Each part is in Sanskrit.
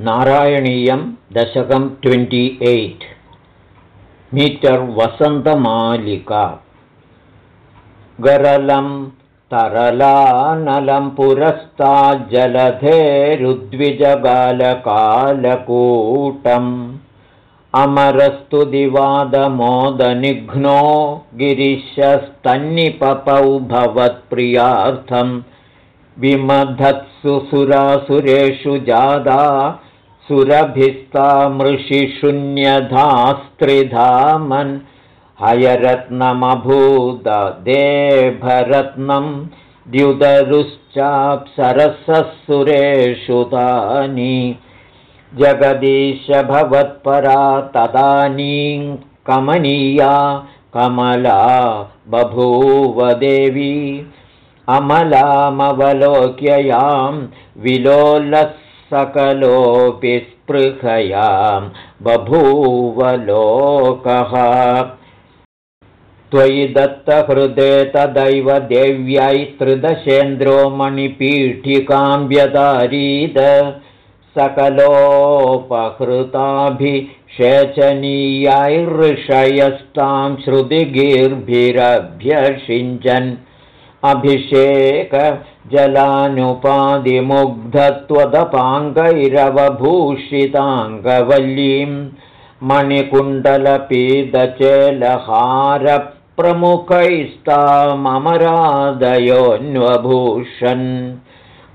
नारायणीयं दशकं ट्वेण्टि एय्ट्। मीटर् वसन्तमालिका। गरलं तरलानलं पुरस्ताज्जलधेरुद्विजगालकालकूटम् अमरस्तु दिवादमोदनिघ्नो गिरिशस्तन्निपपौ भवत्प्रियार्थं विमधत्सु सुरासुरेषु जादा सुरभिस्तामृषिशून्यधास्त्रिधामन् हयरत्नमभूददेभरत्नं द्युदरुश्चाप्सरसः तानि जगदीश भवत्परा तदानीं कमनीया कमला बभूवदेवी अमलामवलोक्ययां विलोलः सकलोऽपि स्पृहयां बभूवलोकः। त्वयि दत्तहृदे तदैव देव्यै त्रिदशेन्द्रो मणिपीठिकां व्यदारीद। सकलोपहृताभिषेचनीयैर्षयस्तां श्रुतिगीर्भिरभ्यषिञ्चन् अभिषेकजलानुपादिमुग्धत्वदपाङ्गैरवभूषिताङ्गवल्लीं मणिकुण्डलपीतचेलहारप्रमुखैस्तामरादयोऽन्वभूषन्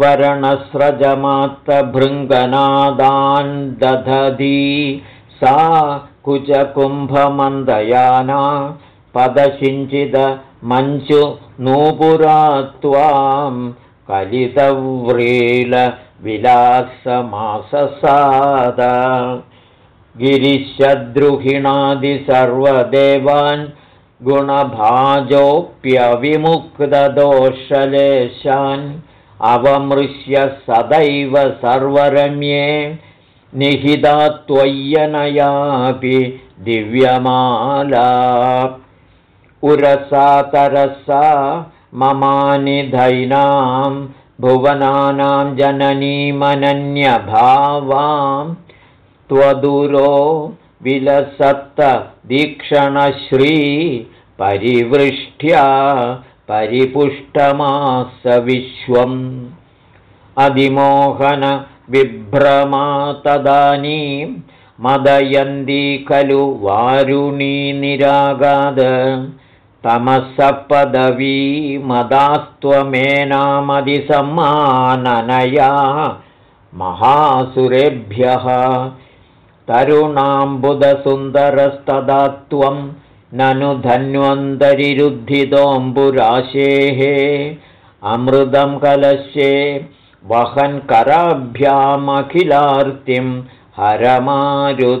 वरणस्रजमात्तभृङ्गनादान् दधती सा कुचकुम्भमन्दयाना पदशिञ्चिदमञ्चु नूपुरा त्वां कलितव्रीलविलासमाससाद गिरिशद्रुहिणादिसर्वदेवान् गुणभाजोऽप्यविमुक्तदोषलेशान् अवमृश्य सदैव सर्वरम्ये निहिता त्वय्यनयापि दिव्यमाला उरसा तरसा ममानिधैनां भुवनानां जननीमनन्यभावां त्वदुरो विलसत्तदीक्षणश्रीपरिवृष्ट्या परिपुष्टमास विश्वम् अधिमोहनविभ्रमा तदानीं मदयन्ती खलु वारुणी निरागाद तमसपदवी मदास्त्वमेनामधिसम्माननया महासुरेभ्यः तरुणाम्बुदसुन्दरस्तदा त्वं ननु धन्वन्तरिरुद्धितोऽम्बुराशेः अमृतं कलशे वहन्कराभ्यामखिलार्तिं हरमारुतालयेश